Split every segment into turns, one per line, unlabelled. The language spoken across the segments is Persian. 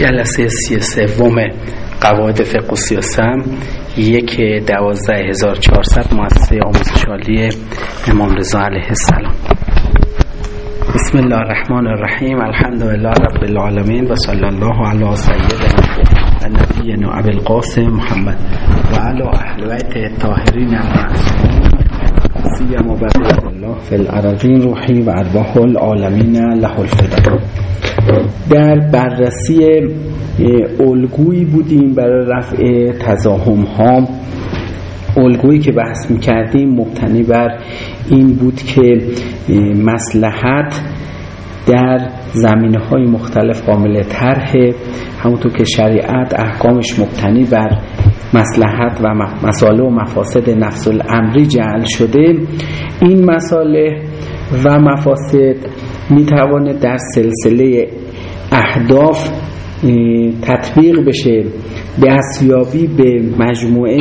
جلسه سی سوم قواعد فقه و سیاسم یک دوازده هزار چهارصد مؤسسه آموزش عالی امام رضا علیه السلام. بسم الله الرحمن الرحیم. الحمد لله رب العالمین و صلی الله علی سیدنا و نبینا ابی القاسم محمد و علی اهل بیت المعصومین سیما بقیت الله فی الارضین روحی و ارواح العالمین له الفدا در بررسی الگویی بودیم برای رفع تزاهم ها الگویی که بحث می‌کردیم مبتنی بر این بود که مسلحت در زمینه های مختلف قامل طرح همونطور که شریعت احکامش مبتنی بر مسلحت و مساله و مفاسد نفس الامری جعل شده. این مساله و مفاسد می‌توانه در سلسله اهداف تطبیق بشه دستیابی به مجموعه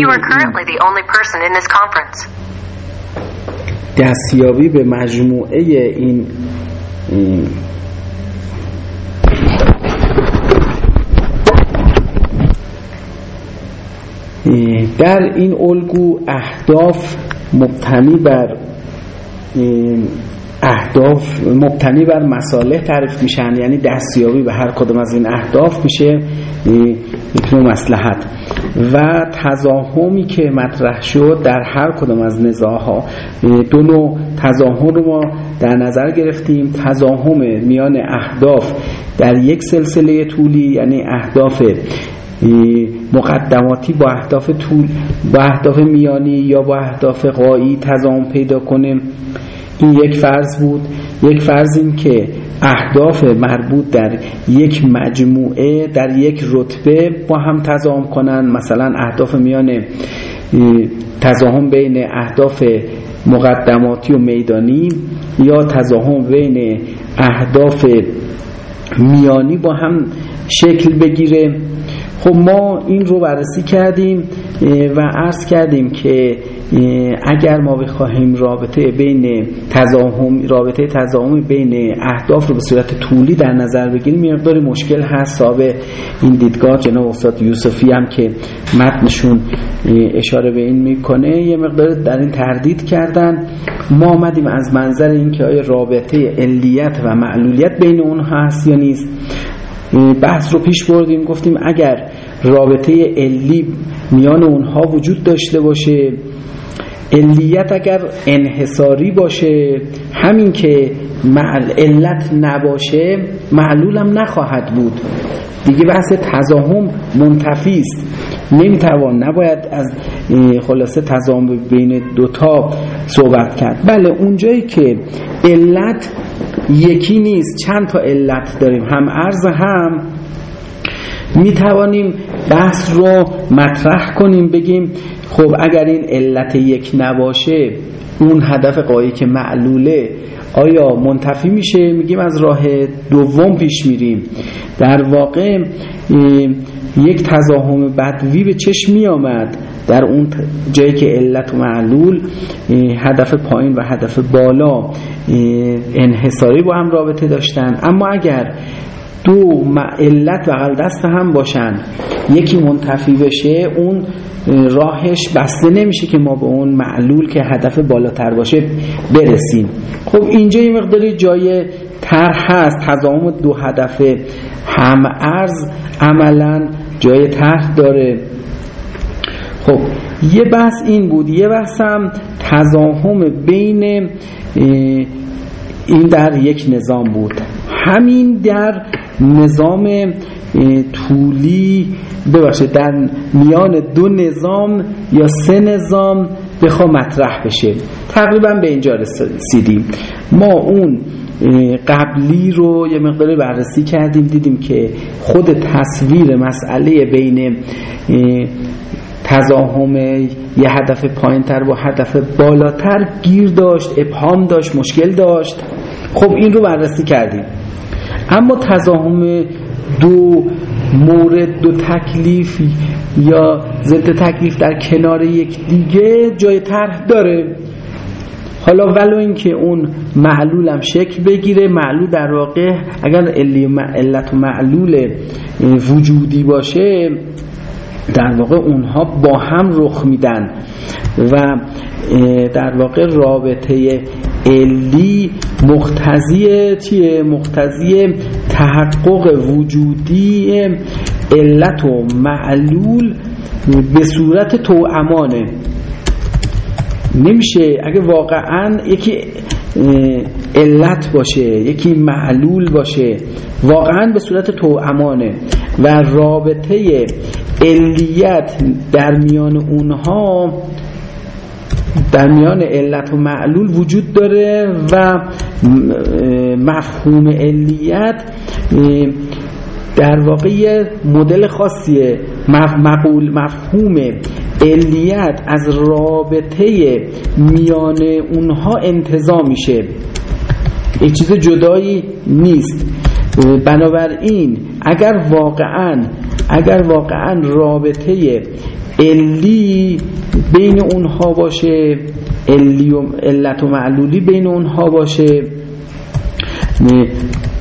دستیابی به مجموعه این در این الگو اهداف مبتنی بر اهداف مبتنی بر مصالح تعریف میشن یعنی دستیابی به هر کدوم از این اهداف میشه نوع مسلحت و تزاهمی که مطرح شد در هر کدوم از نزاها دو نوع تزاهم رو ما در نظر گرفتیم. تزاهم میان اهداف در یک سلسله طولی یعنی اهداف مقدماتی با اهداف طول با اهداف میانی یا با اهداف قایی تزاهم پیدا کنه. این یک فرض بود. یک فرض این که اهداف مربوط در یک مجموعه در یک رتبه با هم تضاهم کنن. مثلا اهداف میان تضاهم بین اهداف مقدماتی و میدانی یا تضاهم بین اهداف میانی با هم شکل بگیره. خب ما این رو بررسی کردیم و عرض کردیم که اگر ما بخواهیم رابطه بین تزاهم رابطه تزاهم بین اهداف رو به صورت طولی در نظر بگیریم مقدار مشکل هست. صاحب این دیدگاه جناب استاد یوسفی هم که متنشون اشاره به این می‌کنه یه مقدار در این تردید کردن. ما آمدیم از منظر اینکه آیا رابطه علیت و معلولیت بین اونها هست یا نیست. بحث رو پیش بردیم گفتیم اگر رابطه علی میان اونها وجود داشته باشه علیت اگر انحصاری باشه همین که علت نباشه معلولم نخواهد بود. دیگه بحث تزاهم منتفی است. نمی‌توان نباید از خلاصه تزاهم بین دوتا صحبت کرد. بله اونجایی که علت یکی نیست چند تا علت داریم. هم عرض هم می توانیم بحث رو مطرح کنیم بگیم خب اگر این علت یک نباشه اون هدف قایی که معلوله آیا منتفی میشه؟ میگیم از راه دوم پیش میریم. در واقع یک تزاهم بدوی به چشم می آمد در اون جایی که علت و معلول هدف پایین و هدف بالا انحصاری با هم رابطه داشتن. اما اگر دو علت و دست هم باشن. یکی منتفی بشه اون راهش بسته نمیشه که ما به اون معلول که هدف بالاتر باشه برسیم. خب اینجا یه مقداری جای طرح هست. تضامن دو هدف هم ارز عملا جای طرح داره. خب یه بحث این بود. یه بحث هم تضاهم بین این در یک نظام بود. همین در نظام طولی ببخشید در میان دو نظام یا سه نظام بخوا مطرح بشه. تقریبا به اینجا رسیدیم. ما اون قبلی رو یه مقداری بررسی کردیم دیدیم که خود تصویر مسئله بین تزاهم یه هدف پایین تر با هدف بالاتر گیر داشت ابهام داشت مشکل داشت. خب این رو بررسی کردیم. اما تزاهم دو مورد دو تکلیف یا ضد تکلیف در کنار یک دیگه جای طرح داره. حالا ولو اینکه اون معلولم شکل بگیره معلول در واقع اگر علت معلول وجودی باشه در واقع اونها با هم رخ میدن و در واقع رابطه علی مختزی چیه؟ مختزی تحقق وجودی علت و معلول به صورت توامانه نمیشه اگه واقعا یکی علت باشه یکی معلول باشه واقعا به صورت توامانه و رابطه علیت در میان اونها در میان علت و معلول وجود داره و مفهوم علیت در واقع مدل خاصیه. مقول مفهوم علیت از رابطه میان اونها انتظا میشه. یک چیز جدایی نیست. بنابراین اگر واقعا اگر واقعا رابطه علی بین اونها باشه و علت و معلولی بین اونها باشه.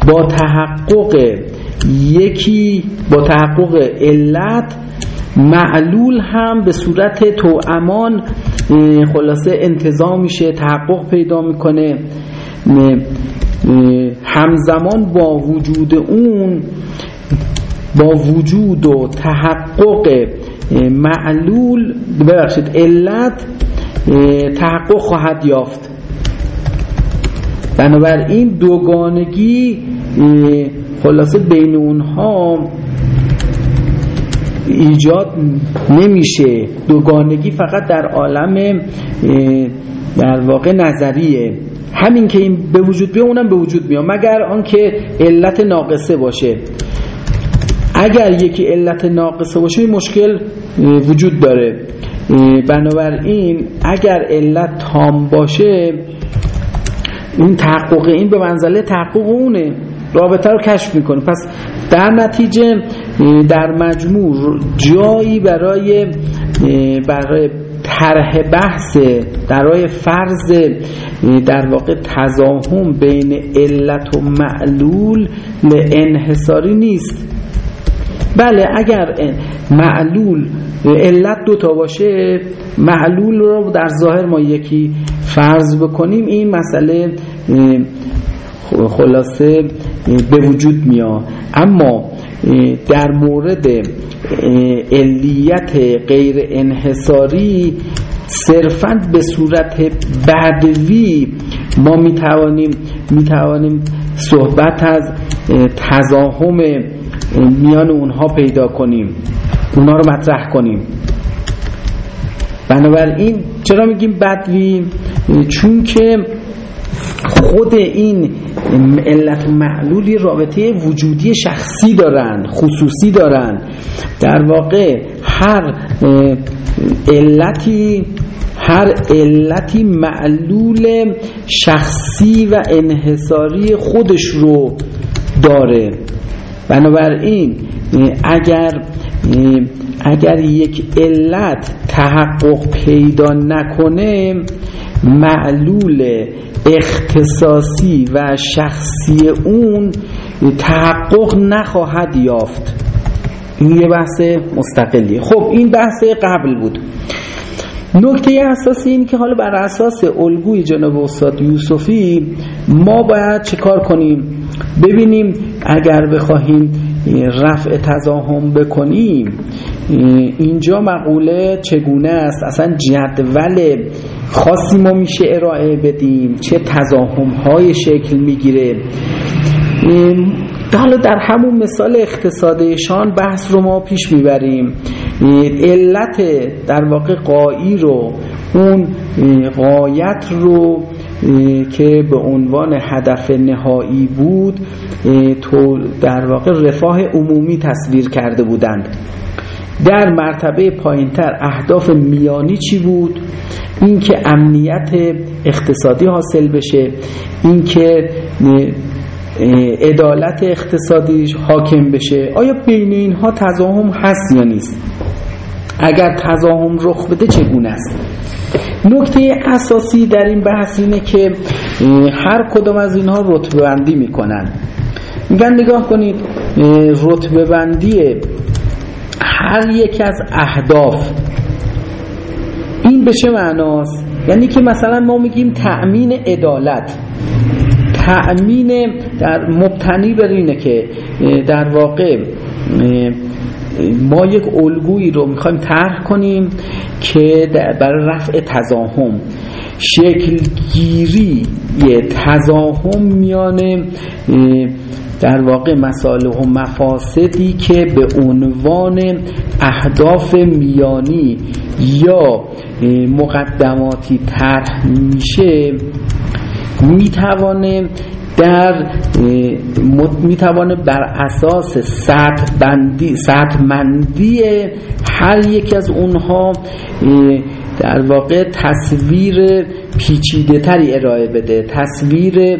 با تحقق یکی با تحقق علت معلول هم به صورت امان خلاصه انتظام میشه تحقق پیدا می‌کنه. همزمان با وجود اون با وجود و تحقق معلول ببخشید علت تحقق خواهد یافت. بنابراین دوگانگی خلاصه بین اونها ایجاد نمیشه. دوگانگی فقط در عالم در واقع نظریه. همین که این به وجود بیاد اونم به وجود میاد مگر آنکه علت ناقصه باشه. اگر یکی علت ناقصه باشه مشکل وجود داره. بنابراین اگر علت تام باشه این تحقق این به منزله تحقق اونه. رابطه رو کشف می‌کنه. پس در نتیجه در مجموع جایی برای برای طرح بحث برای فرض در واقع تزاهم بین علت و معلول انحصاری نیست. بله اگر معلول علت دوتا باشه معلول رو در ظاهر ما یکی فرض بکنیم این مسئله خلاصه به وجود میاد. اما در مورد علیت غیر انحصاری صرفا به صورت بعدوی ما می‌توانیم می‌توانیم صحبت از تزاهم میان اونها پیدا کنیم. اونها رو مطرح کنیم. بنابراین چرا میگیم بدوی؟ چون که خود این علت معلولی رابطه وجودی شخصی دارن خصوصی دارن. در واقع هر علتی هر علتی معلول شخصی و انحصاری خودش رو داره. بنابراین اگر اگر یک علت تحقق پیدا نکنه معلول اختصاصی و شخصی اون تحقق نخواهد یافت. این یه بحث مستقلیه خب این بحث قبل بود. نکته اساسی این که حالا بر اساس الگوی جناب استاد یوسفی ما باید چه کار کنیم؟ ببینیم اگر بخواهیم رفع تزاهم بکنیم اینجا مقوله چگونه است؟ اصلا جدول خاصی ما میشه ارائه بدیم چه تزاهم های شکل می‌گیره. حالا در همون مثال اقتصادیشان بحث رو ما پیش می‌بریم. علت در واقع قایی رو اون قایت رو که به عنوان هدف نهایی بود تو در واقع رفاه عمومی تصویر کرده بودند. در مرتبه پایینتر اهداف میانی چی بود؟ اینکه امنیت اقتصادی حاصل بشه اینکه عدالت اقتصادی حاکم بشه. آیا بین اینها تضاهم هست یا نیست؟ اگر تضاهم رخ بده چگونه است؟ نکته اساسی در این بحث اینه که هر کدام از اینها رتبه بندی می‌کنن. میگن نگاه کنید رتبه بندی هر یک از اهداف. این به چه معناست؟ یعنی که مثلا ما میگیم تأمین عدالت. تأمین در مبتنی بر اینه که در واقع ما یک الگویی رو می‌خوایم طرح کنیم که برای رفع تزاهم شکلگیری تزاهم میان در واقع مساله و مفاسدی که به عنوان اهداف میانی یا مقدماتی طرح میشه. می‌توانه در می‌توانه بر اساس سطح بندی سطح مندی هر یک از اونها در واقع تصویر پیچیده تری ارائه بده تصویر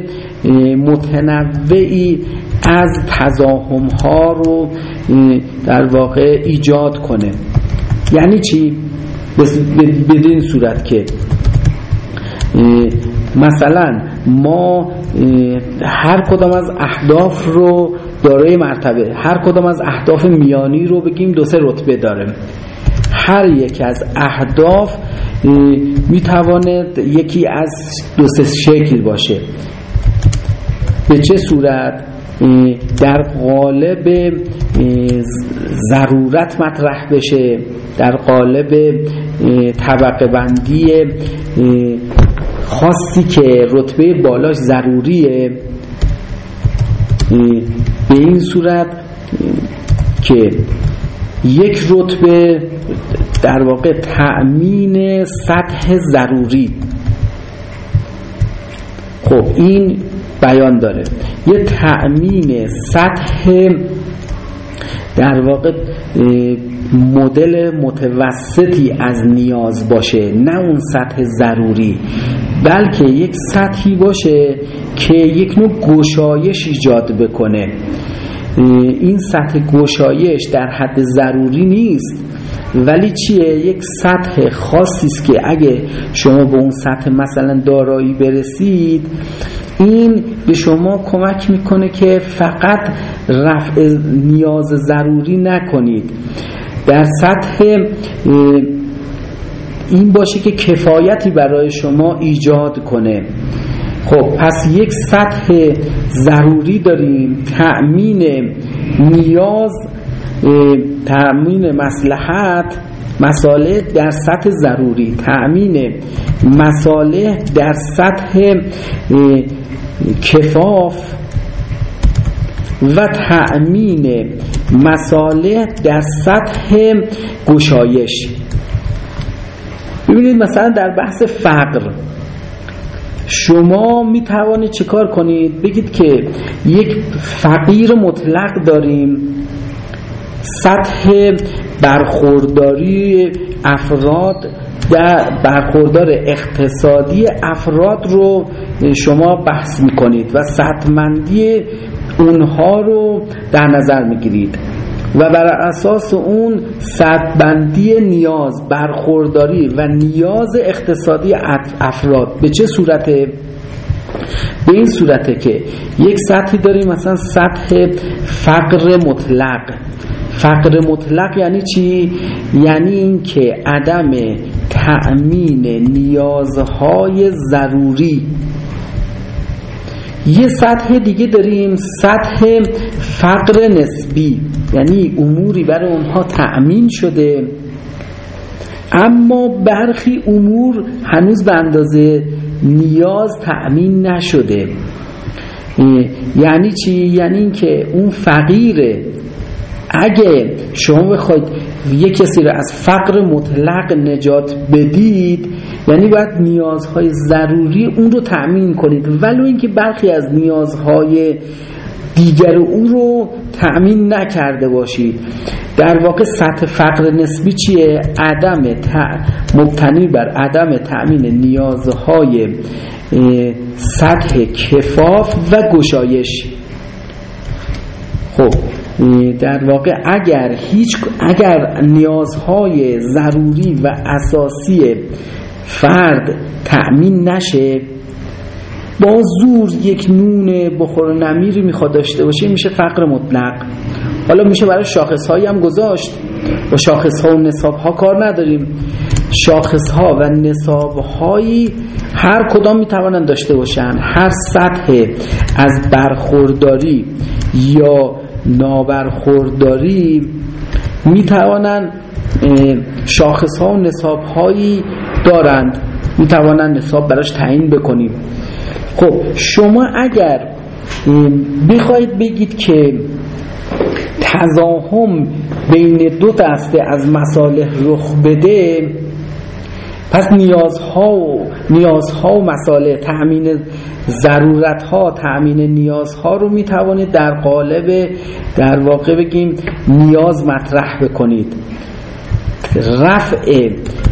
متنوعی از تزاهم ها رو در واقع ایجاد کنه یعنی چی؟ بدین صورت که مثلا ما هر کدام از اهداف رو دارای مرتبه هر کدام از اهداف میانی رو بگیم دو سه رتبه داره هر یک از اهداف می‌تواند یکی از دو سه شکل باشه. به چه صورت؟ در قالب ضرورت مطرح بشه در قالب طبقه بندی خاصی که رتبه بالاش ضروریه به این صورت که یک رتبه در واقع تأمین سطح ضروری. خب این بیان داره. یه تأمین سطح در واقع مدل متوسطی از نیاز باشه نه اون سطح ضروری. بلکه یک سطحی باشه که یک نوع گشایش ایجاد بکنه. این سطح گشایش در حد ضروری نیست ولی چیه؟ یک سطح خاصی است که اگه شما به اون سطح مثلا دارایی برسید این به شما کمک می‌کنه که فقط رفع نیاز ضروری نکنید. در سطح این باشه که کفایتی برای شما ایجاد کنه. خب پس یک سطح ضروری داریم. تأمین نیاز تأمین مسلحت مساله در سطح ضروری. تأمین مساله در سطح کفاف و تأمین مساله در سطح گشایش. ببینید مثلا در بحث فقر شما می توانید چیکار کنید؟ بگید که یک فقیر مطلق داریم سطح برخورداری افراد در برخوردار اقتصادی افراد رو شما بحث می‌کنید و سطمندی اونها رو در نظر می‌گیرید. و بر اساس اون بندی نیاز برخورداری و نیاز اقتصادی افراد. به چه صورته؟ به این صورته که یک سطحی داریم مثلا سطح فقر مطلق. فقر مطلق یعنی چی؟ یعنی اینکه عدم تأمین نیازهای ضروری. یه سطح دیگه داریم سطح فقر نسبی. یعنی اموری برای اونها تأمین شده. اما برخی امور هنوز به اندازه نیاز تأمین نشده. یعنی چی؟ یعنی اینکه اون فقیره اگه شما بخواید یک کسی رو از فقر مطلق نجات بدید یعنی باید نیازهای ضروری اون رو تأمین کنید. ولو اینکه برخی از نیازهای دیگر او رو تأمین نکرده باشید در واقع سطح فقر نسبی چیه؟ عدم مبتنی بر عدم تأمین نیازهای سطح کفاف و گشایش خب در واقع اگر هیچ اگر نیازهای ضروری و اساسی فرد تأمین نشه با زور یک نون بخور و نمیری می‌خواد داشته باشه میشه فقر مطلق. حالا میشه برای شاخص هایی هم گذاشت. با شاخص ها و نصاب ها کار نداریم. شاخص ها و نصاب هایی هر کدام می‌توانند داشته باشن. هر سطح از برخورداری یا نابرخورداری می‌توانند شاخص ها و نصاب هایی دارند. می‌توانند نصاب براش تعیین بکنیم. خب شما اگر بخواید بگید که تزاهم بین دو دسته از مصالح رخ بده پس نیازها و نیازها و مسائل تأمین ضرورتها تأمین نیازها رو می توانید در قالب در واقع بگیم نیاز مطرح بکنید. رفع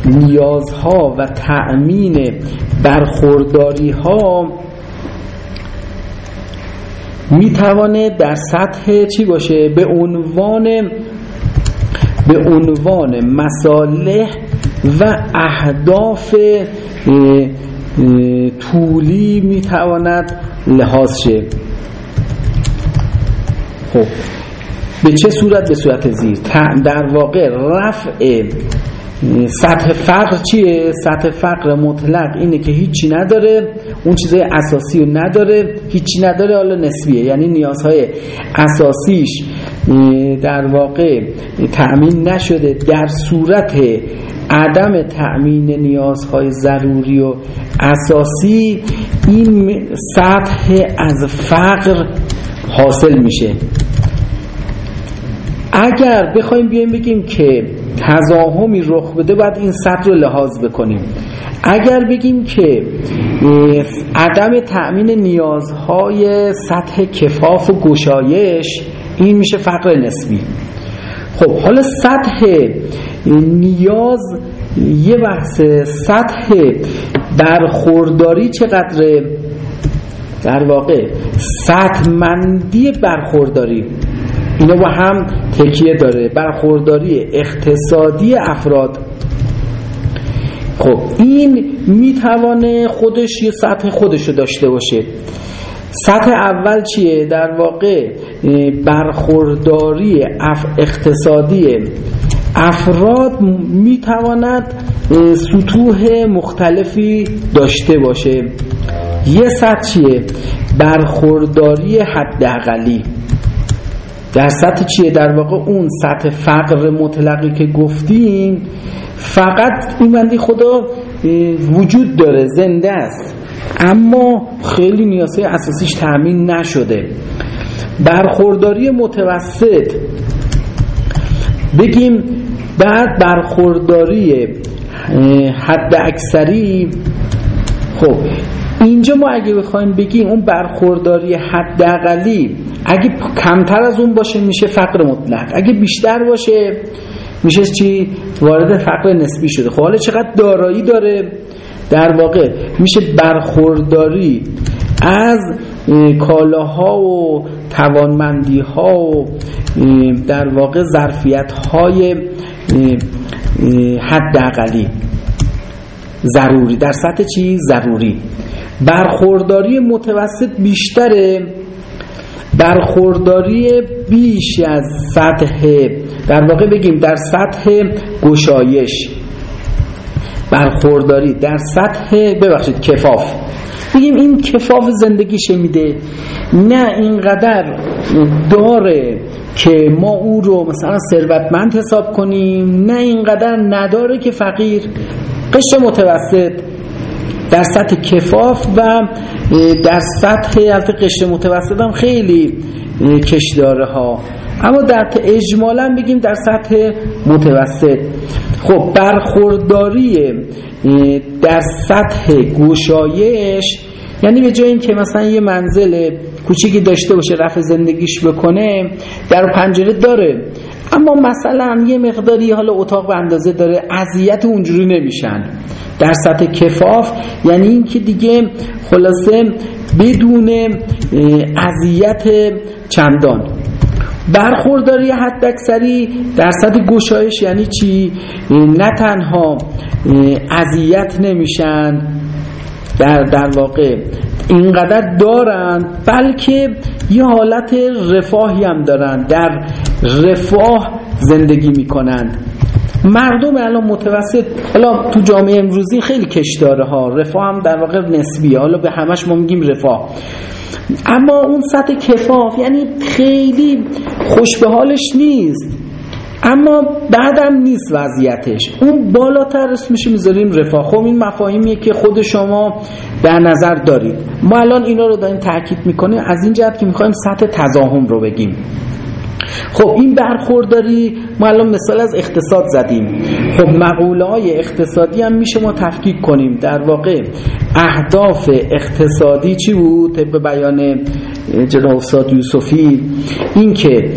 نیازها و تأمین برخورداری ها می در سطح چی باشه؟ به عنوان به عنوان مصالح و اهداف طولی می‌تواند لحاظ شه. خب به چه صورت؟ به صورت زیر. در واقع رفع سطح فقر چیه؟ سطح فقر مطلق اینه که هیچی نداره اون چیزای اساسی رو نداره هیچی نداره حالا نسبیه. یعنی نیازهای اساسیش در واقع تأمین نشده در صورت عدم تأمین نیازهای ضروری و اساسی. این سطح از فقر حاصل میشه. اگر بخوایم بیایم بگیم که تزاهمی رخ بده باید این سطح رو لحاظ بکنیم. اگر بگیم که عدم تأمین نیازهای سطح کفاف و گشایش این میشه فقر نسبی. خب حالا سطح نیاز یه بحث. سطح برخورداری چقدره؟ در واقع سطح مندی برخورداری. اینا با هم تکیه داره. برخورداری اقتصادی افراد. خب این می‌توانه خودش یه سطح خودشو داشته باشه. سطح اول چیه؟ در واقع برخورداری اقتصادی افراد می‌تواند سطوح مختلفی داشته باشه. یه سطح چیه؟ برخورداری حداقلی. در سطح چیه؟ در واقع اون سطح فقر مطلقی که گفتیم فقط این بندی خدا وجود داره زنده است. اما خیلی نیازهای اساسیش تأمین نشده. برخورداری متوسط. بگیم بعد برخورداری حد اکثری. خب اینجا ما اگه بخوایم بگیم اون برخورداری حداقلی اگه کمتر از اون باشه میشه فقر مطلق. اگه بیشتر باشه میشه چی؟ وارد فقر نسبی شده. خب حالا چقدر دارایی داره؟ در واقع میشه برخورداری از کالاها و توانمندی ها و در واقع ظرفیت های حداقلی. ضروری. در سطح چی؟ ضروری. برخورداری متوسط بیشتره. برخورداری بیش از سطح در واقع بگیم در سطح گشایش. برخورداری در سطح ببخشید کفاف. بگیم این کفاف زندگیشه میده. نه اینقدر داره که ما او رو مثلا ثروتمند حساب کنیم نه اینقدر نداره که فقیر. قشر متوسط. در سطح کفاف و در سطح البته قشر متوسط هم خیلی کشداره ها. اما در اجمالا بگیم در سطح متوسط. خب برخورداری در سطح گشایش یعنی به جای اینکه مثلا یه منزل کوچیکی داشته باشه رفع زندگیش بکنه در پنجره داره. اما مثلا یه مقداری حالا اتاق به اندازه داره اذیت اونجوری نمیشن. در سطح کفاف یعنی اینکه دیگه خلاصه بدون اذیت چندان برخورداری حد اکثری درصد گشایش یعنی چی؟ نه تنها اذیت نمیشن در, در واقع اینقدر دارن بلکه یه حالت رفاهی هم دارن در رفاه زندگی می‌کنند مردم الان متوسط حالا تو جامعه امروزی خیلی کش داره ها. رفاه هم در واقع نسبیه. حالا به همش ما میگیم رفاه. اما اون سطح کفاف یعنی خیلی خوش به حالش نیست. اما بعدم نیست وضعیتش. اون بالاتر اسمش می‌ذاریم رفاه. خب این مفاهیمیه که خود شما در نظر دارید. ما الان اینا رو داریم تاکید می‌کنیم. از این جهت که می‌خوایم سطح تزاهم رو بگیم. خب این برخورداری ما الان مثال از اقتصاد زدیم. خب مقوله های اقتصادی هم میشه ما تفکیک کنیم. در واقع اهداف اقتصادی چی بود؟ طبق بیان جناب استاد یوسفی این که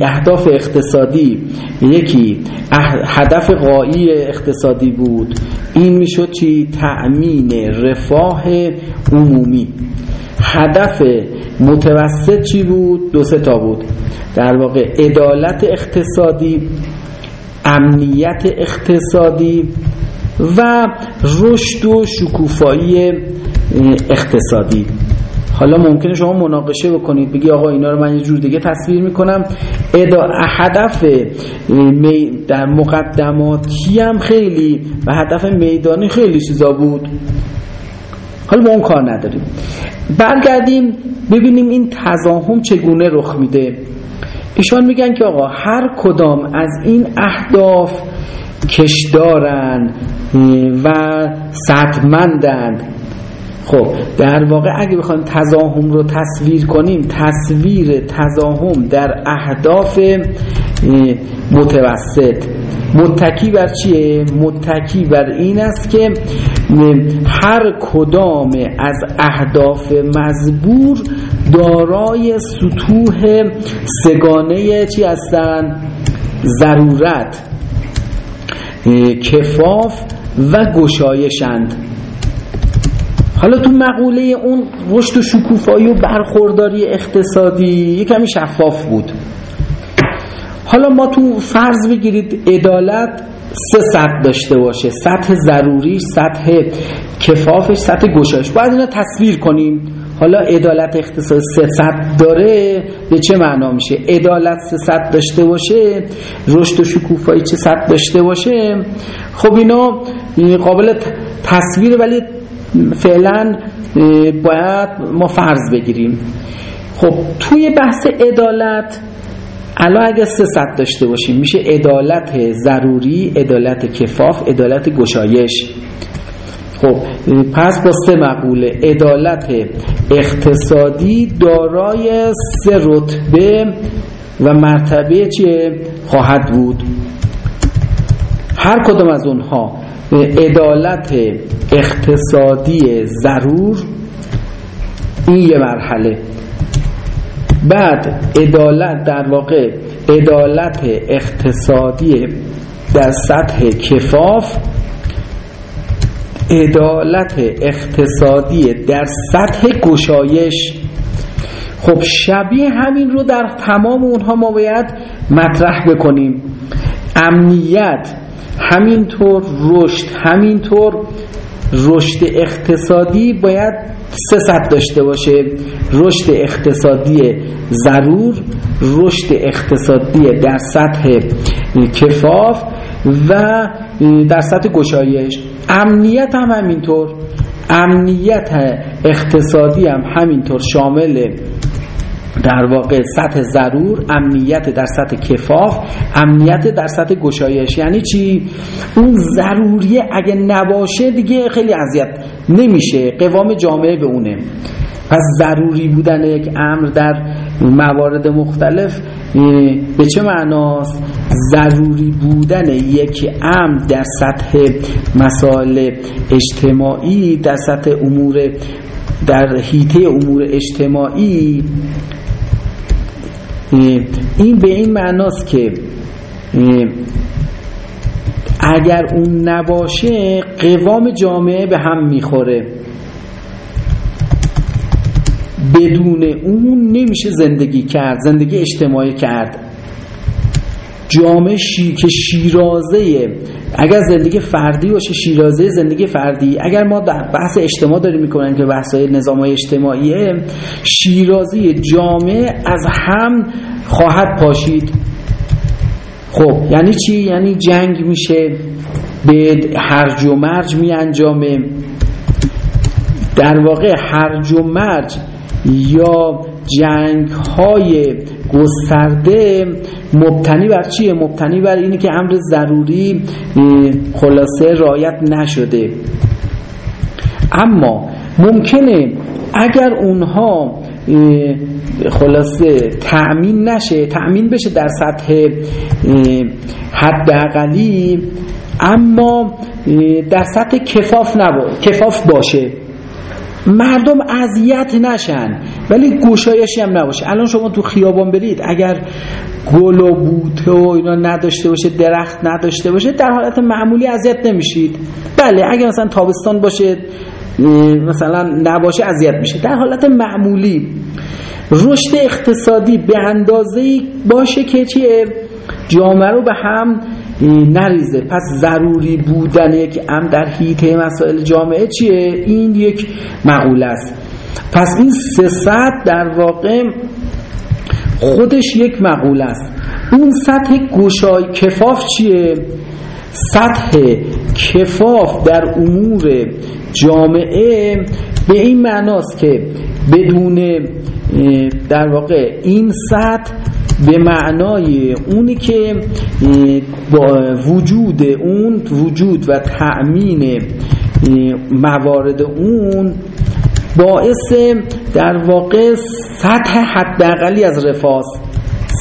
اهداف اقتصادی یکی هدف قایی اقتصادی بود. این می‌شد چی؟ تأمین رفاه عمومی. هدف متوسط چی بود؟ دو سه تا بود. در واقع عدالت اقتصادی امنیت اقتصادی و رشد و شکوفایی اقتصادی. حالا ممکنه شما مناقشه بکنید بگی آقا اینا رو من یه جور دیگه تصویر می‌کنم. هدف در مقدماتی هم خیلی و هدف میدانی خیلی چیزا بود. حالا ما اون کار نداریم. برگردیم ببینیم این تزاهم چگونه رخ میده. ایشان میگن که آقا هر کدام از این اهداف کشدارن و سطمندند خب در واقع اگه بخوایم تزاهم رو تصویر کنیم تصویر تزاهم در اهداف متوسط متکی بر چیه؟ متکی بر این است که هر کدام از اهداف مزبور دارای سطوح سگانه چی هستن؟ ضرورت کفاف و گشایشند حالا تو مقوله اون رشد و شکوفایی و برخورداری اقتصادی یه شفاف بود. حالا ما تو فرض بگیرید عدالت سه سطح داشته باشه. سطح ضروری سطح کفافش سطح گشایش. باید اینا تصویر کنیم. حالا عدالت اقتصادی سه سطح داره به چه معنا میشه؟ عدالت سه سطح داشته باشه رشد و شکوفایی چه سطح داشته باشه؟ خب اینا قابل تصویر ولی فعلا باید ما فرض بگیریم. خب توی بحث عدالت الان اگه سه سطح داشته باشیم میشه عدالت ضروری عدالت کفاف عدالت گشایش. خب پس با سه مقوله عدالت اقتصادی دارای سه رتبه و مرتبه چیه؟ خواهد بود. هر کدام از اونها عدالت اقتصادی ضرور این یه مرحله. بعد عدالت در واقع عدالت اقتصادی در سطح کفاف عدالت اقتصادی در سطح گشایش. خب شبیه همین رو در تمام اونها ما باید مطرح بکنیم. امنیت همینطور رشد همینطور رشد اقتصادی باید سه سطح داشته باشه. رشد اقتصادی ضرور رشد اقتصادی در سطح کفاف و در سطح گشایش. امنیت هم همینطور. امنیت اقتصادی هم همینطور شامل در واقع سطح ضرور امنیت در سطح کفاف امنیت در سطح گشایش. یعنی چی؟ اون ضروریه اگه نباشه دیگه خیلی اذیت نمیشه. قوام جامعه به اونه. پس ضروری بودن یک امر در موارد مختلف به چه معناست؟ ضروری بودن یک امر در سطح مسائل اجتماعی در سطح امور در حیطه امور اجتماعی این به این معناست که اگر اون نباشه قوام جامعه به هم می‌خوره. بدون اون نمیشه زندگی کرد زندگی اجتماعی کرد. جامعه شی... که شیرازه اگر زندگی فردی باشه شیرازه زندگی فردی. اگر ما در بحث اجتماع داریم می‌کنن که بحث های نظام های اجتماعیه شیرازه جامعه از هم خواهد پاشید. خب یعنی چی؟ یعنی جنگ میشه به هرج و مرج می انجامه در واقع هرج و مرج یا جنگ های گسترده مبتنی بر چیه؟ مبتنی بر اینه که امر ضروری خلاصه رایت نشده اما ممکنه اگر اونها خلاصه تأمین نشه تأمین بشه در سطح حداقلی اما در سطح کفاف, کفاف باشه مردم اذیت نشن. ولی گوشایشی هم نباشه. الان شما تو خیابان برید اگر گل و بوته و اینا نداشته باشه درخت نداشته باشه در حالت معمولی اذیت نمیشید. بله اگر مثلا تابستان باشه مثلا نباشه اذیت میشه در حالت معمولی. رشد اقتصادی به اندازه باشه که چیه؟ جامعه رو به هم نریزه. پس ضروری بودن یک ام در حیطه مسائل جامعه چیه؟ این یک مقوله است. پس این سه سطح در واقع خودش یک مقوله است. اون سطح گشای کفاف چیه؟ سطح کفاف در امور جامعه به این معناست که بدون در واقع این سطح به معنای اونی که با وجود اون وجود و تأمین موارد اون باعث در واقع سطح حداقلی از رفاه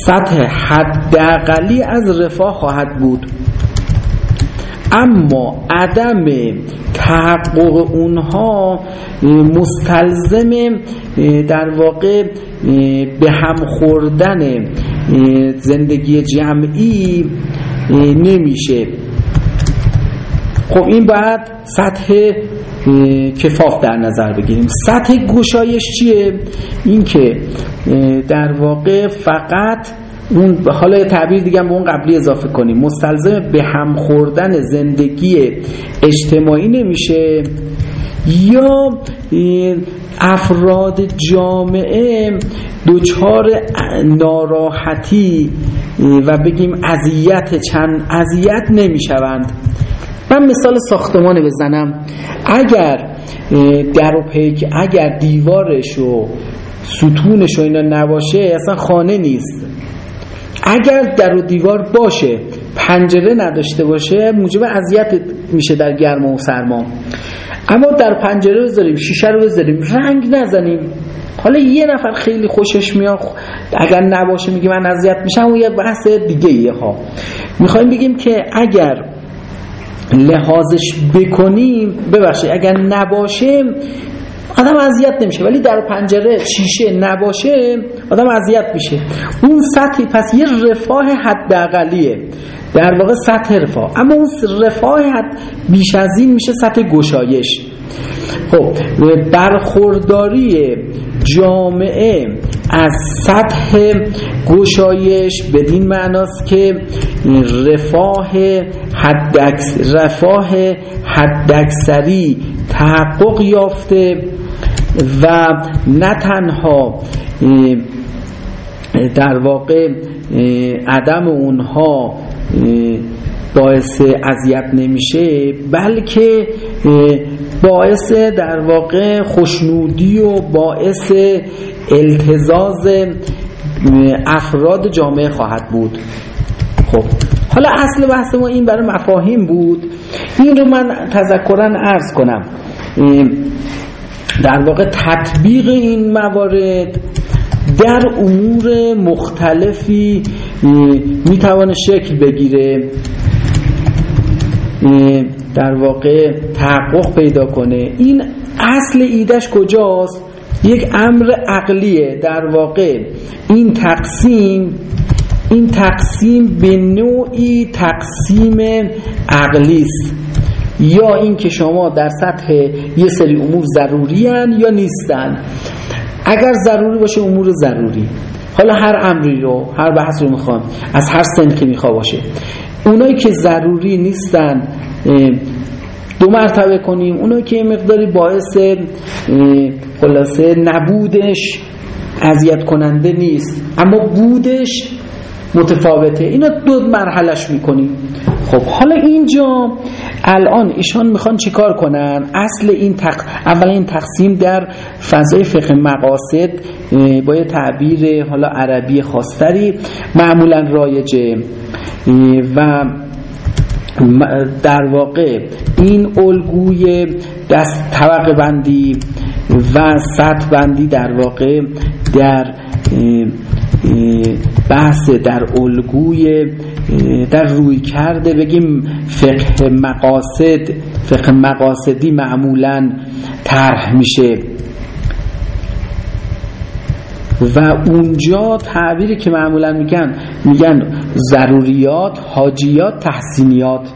سطح حداقلی از رفاه خواهد بود. اما عدم تحقق اونها مستلزم در واقع به هم خوردن زندگی جمعی نمیشه. خب این باید سطح کفاف در نظر بگیریم. سطح گشایش چیه؟ این که در واقع فقط اون حالا تعبیر دیگه به اون قبلی اضافه کنیم. مستلزم به هم خوردن زندگی اجتماعی نمیشه. یا افراد جامعه دچار ناراحتی و بگیم اذیت چند اذیت نمی‌شوند. من مثال ساختمان بزنم. اگر در و پیک اگر دیوارش و ستونش و اینا نباشه اصلا خانه نیست. اگر در و دیوار باشه پنجره نداشته باشه موجب اذیت میشه در گرما و سرما. اما در پنجره بذاریم شیشه رو بذاریم رنگ نزنیم. حالا یه نفر خیلی خوشش میاد اگر نباشه میگه من اذیت میشم اون یه بحث دیگه یه ها. می‌خوایم بگیم که اگر لحاظش بکنیم ببخشید اگر نباشه آدم اذیت نمیشه. ولی در پنجره شیشه نباشه آدم اذیت میشه. اون سطحی پس یه رفاه حداقلیه. در واقع سطح رفاه. اما اون رفاه حد بیش از این میشه سطح گشایش. خب برخورداری جامعه از سطح گشایش بدین معناست که رفاه حد رفاه حداکثری تحقق یافته و نه تنها در واقع عدم اونها باعث اذیت نمیشه بلکه باعث در واقع خوشنودی و باعث التزاز افراد جامعه خواهد بود. خب حالا اصل بحث ما این برای مفاهیم بود. این رو من تذکرا عرض کنم. در واقع تطبیق این موارد در امور مختلفی می‌توانه شکل بگیره. در واقع تحقق پیدا کنه. این اصل ایدش کجاست؟ یک امر عقلیه. در واقع این تقسیم این تقسیم به نوعی تقسیم عقلی است یا اینکه شما در سطح یه سری امور ضروری یا نیستن. اگر ضروری باشه امور ضروری. حالا هر امری رو هر بحث رو می‌خوام از هر سن که میخوا باشه. اونایی که ضروری نیستن دو مرتبه کنیم. اونایی که مقداری باعث خلاصه نبودش اذیت کننده نیست اما بودش متفاوته. اینا دو مرحلش می‌کنیم. خب حالا اینجا الان ایشان می‌خوان چیکار کنن؟ اصل این تق... اول این تقسیم در فضای فقه مقاصد با یه تعبیر حالا عربی خاصتری معمولا رایجه و در واقع این الگوی دست طبق بندی و سطح بندی در واقع در بحث در الگوی در روی کرده بگیم فقه مقاصد فقه مقاصدی معمولا طرح میشه. و اونجا تعبیری که معمولا میگن میگن ضروریات حاجیات تحسینیات.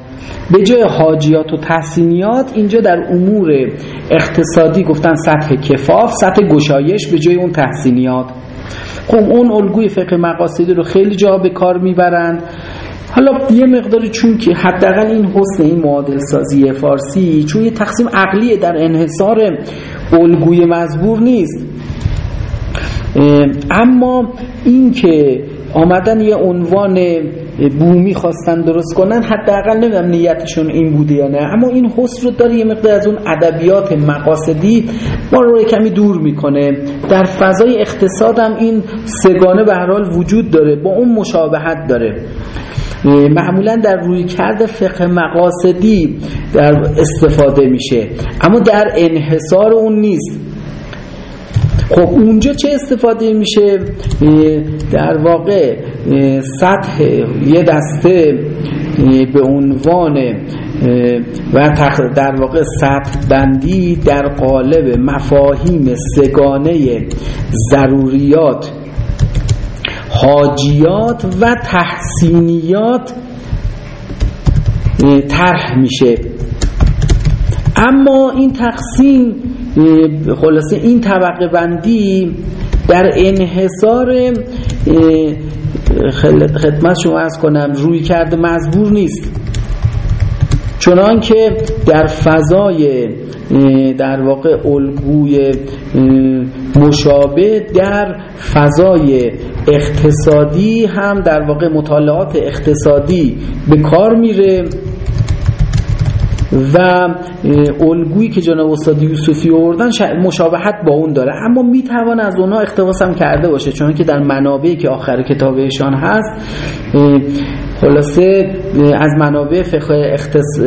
به جای حاجیات و تحسینیات اینجا در امور اقتصادی گفتن سطح کفاف سطح گشایش به جای اون تحسینیات. خب اون الگوی فقه مقاصدی رو خیلی جا به کار می‌برند. حالا یه مقداری چون که حداقل این حسن این معادل سازی فارسی چون یه تقسیم عقلیه در انحصار الگوی مزبور نیست. اما این که آمدن یه عنوان بومی خواستن درست کنن حداقل نمی‌دونم نیتشون این بوده یا نه. اما این حس رو داره یه مقدار از اون ادبیات مقاصدی ما رو کمی دور می‌کنه. در فضای اقتصاد هم این سگانه به هر حال وجود داره با اون مشابهت داره. معمولا در روی کرد فقه مقاصدی در استفاده میشه. اما در انحصار اون نیست. خب اونجا چه استفاده میشه؟ در واقع سطح یه دسته به عنوان و در واقع سطح بندی در قالب مفاهیم سگانه ضروریات حاجیات و تحسینیات طرح میشه. اما این تقسیم خلاصه این طبقه بندی در انحصار خدمت شما از کنم روی کرده مزبور نیست. چنان که در فضای در واقع الگوی مشابه در فضای اقتصادی هم در واقع مطالعات اقتصادی به کار میره. و الگویی که جناب استاد یوسفی آوردن مشابهت با اون داره. اما می‌توان از اونها اقتباس هم کرده باشه چون که در منابعی که آخر کتابشان هست خلاصه از منابع فقه اختص...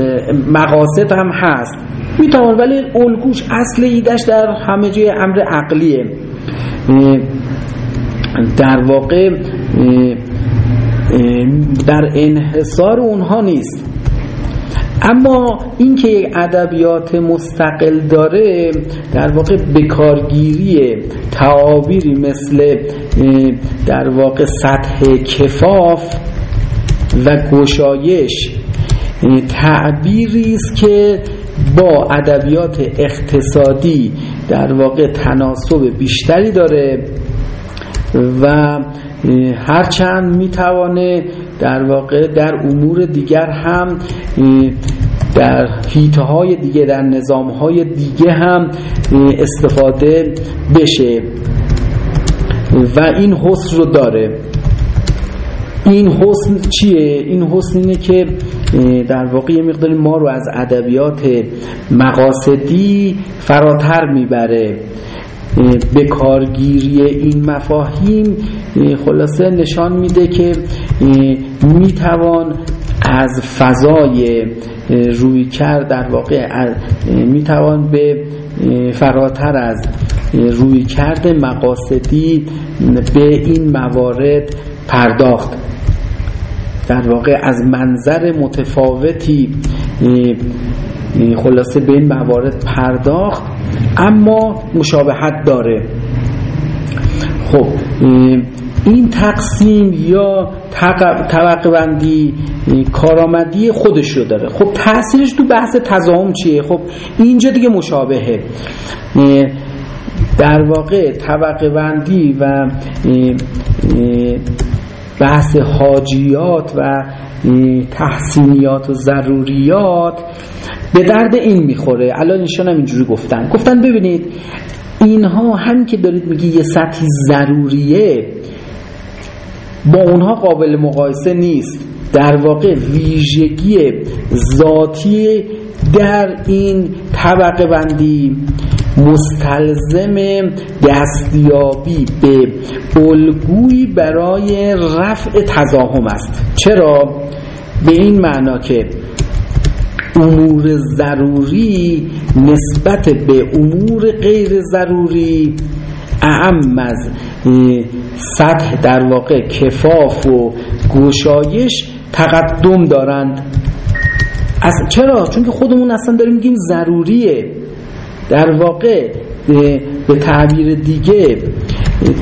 مقاصد هم هست. می‌توان ولی الگوش اصل ایدش در همه جای امر عقلیه. در واقع در انحصار اونها نیست. اما اینکه یک ادبیات مستقل داره در واقع بکارگیری تعابیری مثل در واقع سطح کفاف و گشایش تعبیری است که با ادبیات اقتصادی در واقع تناسب بیشتری داره و هرچند می‌توانه در واقع در امور دیگر هم در هیته های دیگه در نظام های دیگه هم استفاده بشه. و این حسن رو داره. این حسن چیه؟ این حسن اینه که در واقع یه مقداری ما رو از ادبیات مقاصدی فراتر می‌بره. به کارگیری این مفاهیم خلاصه نشان میده که می‌توان از فضای روی کرد در واقع می‌توان به فراتر از روی کرد مقاصدی به این موارد پرداخت. در واقع از منظر متفاوتی خلاصه به این موارد پرداخت. اما مشابهت داره. خب این تقسیم یا طبقه بندی کارآمدی خودش رو داره. خب تاثیرش تو بحث تضاهم چیه؟ خب اینجا دیگه مشابهه. در واقع طبقه بندی و بحث حاجیات و تحسینیات و ضروریات. به درد این می‌خوره. الان ایشان هم اینجوری گفتن. گفتن ببینید اینها هم که دارید میگی یه سطحی ضروریه با اونها قابل مقایسه نیست. در واقع ویژگی ذاتی در این طبقه بندی مستلزم دستیابی به الگویی برای رفع تزاهم است. چرا؟ به این معنا که امور ضروری نسبت به امور غیر ضروری اعم از سطح در واقع کفاف و گشایش تقدم دارند از چرا؟ چون که خودمون اصلا داریم میگیم ضروریه در واقع به تعبیر دیگه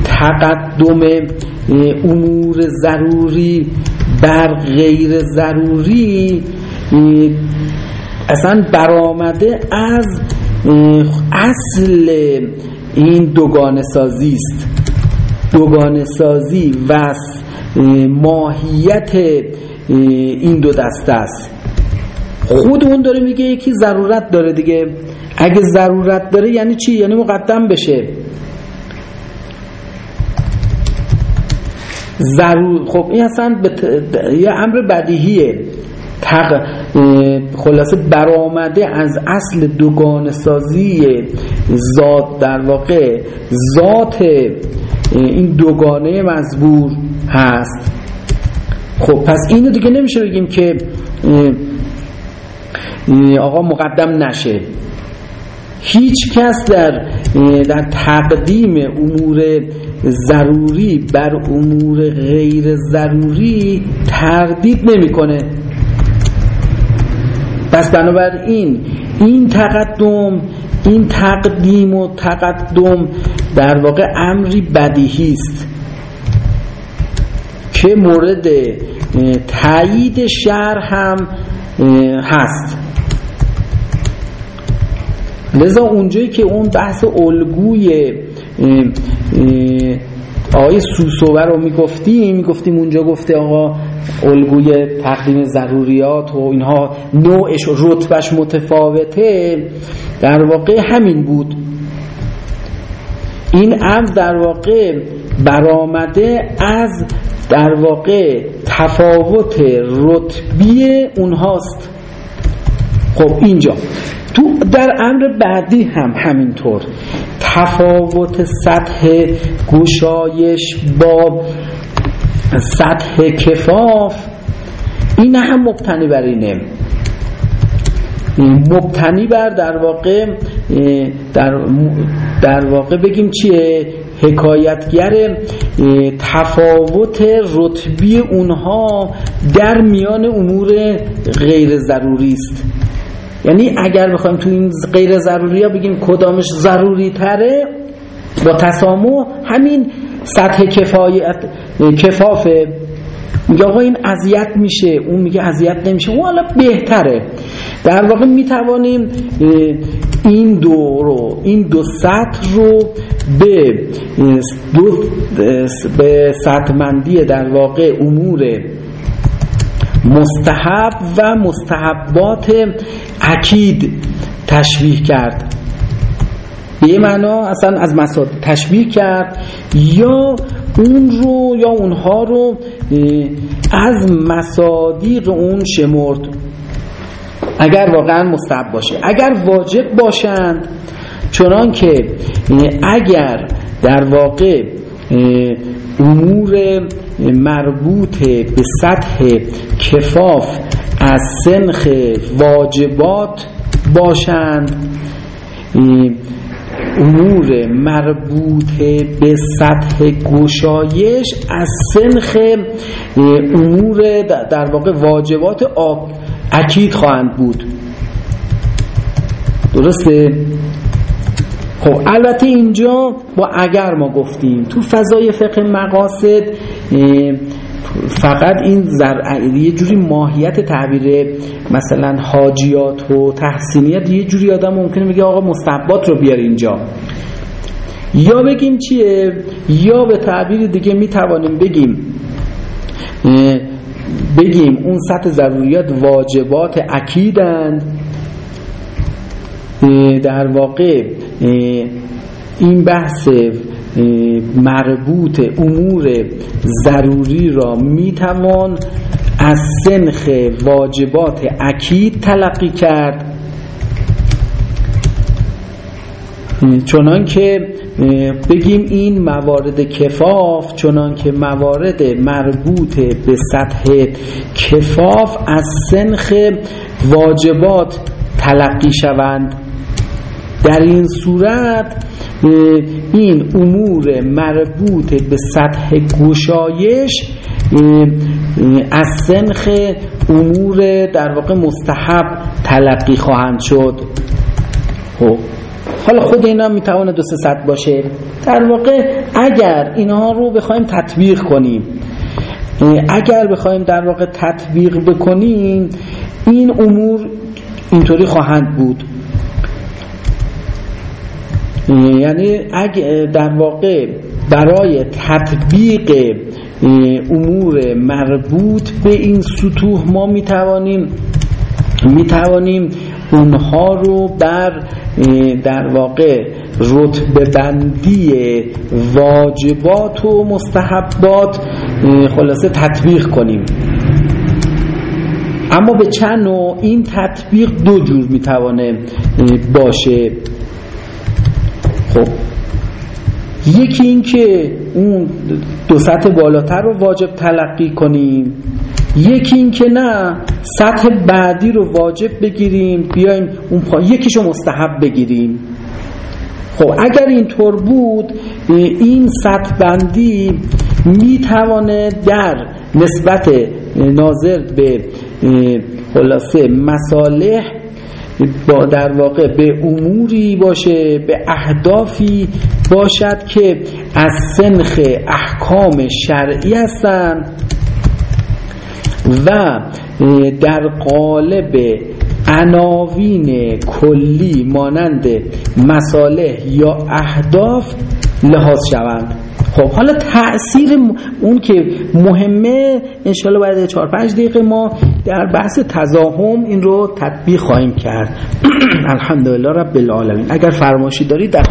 تقدم امور ضروری بر غیر ضروری اصلا برآمده از اصل این دوگانه سازی است. دوگانه سازی و ماهیت این دو دسته است. خود اون داره میگه یکی ضرورت داره دیگه. اگه ضرورت داره یعنی چی؟ یعنی مقدم بشه. ضرور خب این اصلا یه امر بدیهیه. تق... خلاصه برآمده از اصل دوگان سازی ذات در واقع. ذات این دوگانه مزبور هست. خب پس اینو دیگه نمیشه بگیم که آقا مقدم نشه. هیچ کس در در تقدیم امور ضروری بر امور غیر ضروری تردید نمی‌کنه. پس بنابراین این تقدم این تقدیم و تقدم در واقع امری بدیهی است که مورد تایید شهر هم هست. لذا اونجایی که اون بحث الگوی آقای سوسوه رو می‌گفتیم می‌گفتیم اونجا گفته آقا الگوی تقدیم ضروریات و اینها نوعش و رتبش متفاوته. در واقع همین بود. این امر در واقع برآمده از در واقع تفاوت رتبی اونهاست. خب اینجا. تو در امر بعدی هم همینطور. تفاوت سطح گشایش با سطح کفاف این هم مبتنی بر اینه. مبتنی بر در واقع در, در واقع بگیم چیه؟ حکایتگر تفاوت رتبی اونها در میان امور غیر ضروری است. یعنی اگر بخوایم تو این غیر ضروری ها بگیم کدامش ضروری تره با تسامو همین سطح کفایت کفافه میگه آقا این اذیت میشه اون میگه اذیت نمیشه. اون حالا بهتره. در واقع می‌توانیم این دو رو این دو سطح رو به دو به سطحمندی در واقع امور مستحب و مستحبات اکید تشبیه کرد. به یه معنا اصلا از مساد تشبیه کرد یا اون رو یا اونها رو از مصادیق اون شمرد. اگر واقعا مستحب باشه. اگر واجب باشند چنان که اگر در واقع امور مربوط به سطح کفاف از سنخ واجبات باشند امور مربوط به سطح گشایش از سنخ امور در واقع واجبات اکید خواهند بود درسته؟ خب البته اینجا با اگر ما گفتیم تو فضای فقه مقاصد فقط این زر... یه جوری ماهیت تعبیر مثلا حاجیات و تحسینیت یه جوری آدم ممکنه میگه آقا مستحبات رو بیار اینجا. یا بگیم چیه؟ یا به تعبیر دیگه می‌توانیم بگیم بگیم اون سطح ضروریات واجبات اکیدند در واقع این بحث مربوط امور ضروری را می‌توان از سنخ واجبات اکید تلقی کرد. چنان که بگیم این موارد کفاف چنان که موارد مربوط به سطح کفاف از سنخ واجبات تلقی شوند. در این صورت این امور مربوط به سطح گشایش از سنخ امور در واقع مستحب تلقی خواهند شد. خب حالا خود اینا می‌تواند دو سه سطح باشه. در واقع اگر اینها رو بخوایم تطبیق کنیم اگر بخوایم در واقع تطبیق بکنیم این امور اینطوری خواهند بود. یعنی اگه در واقع برای تطبیق امور مربوط به این سطوح ما می‌توانیم می‌توانیم اونها رو بر در واقع رتبه بندی واجبات و مستحبات خلاصه تطبیق کنیم. اما به چند نوع؟ این تطبیق دو جور می‌توانه باشه. خب یکی این که اون دو سطح بالاتر رو واجب تلقی کنیم یکی این که نه سطح بعدی رو واجب بگیریم بیایم اون پا... یکیشو مستحب بگیریم. خب اگر اینطور بود این سطح بندی می‌توانه در نسبت ناظر به خلاصه مسالح با در واقع به اموری باشه به اهدافی باشد که از سنخ احکام شرعی هستند و در قالب عناوین کلی مانند مصالح یا اهداف لحاظ شوند. خب حالا تأثیر اون که مهمه انشالله بعد 4 5 دقیقه ما در بحث تزاهم این رو تطبیق خواهیم کرد. الحمدلله رب العالمین. اگر فرماشی دارید در